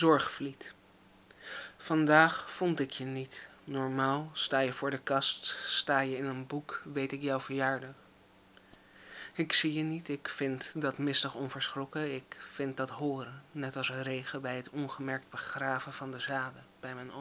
zorgvliet. Vandaag vond ik je niet. Normaal sta je voor de kast sta je in een boek weet ik jouw verjaardag. Ik zie je niet ik vind dat mistig onverschrokken ik vind dat horen net als regen bij het ongemerkt begraven van de zaden bij mijn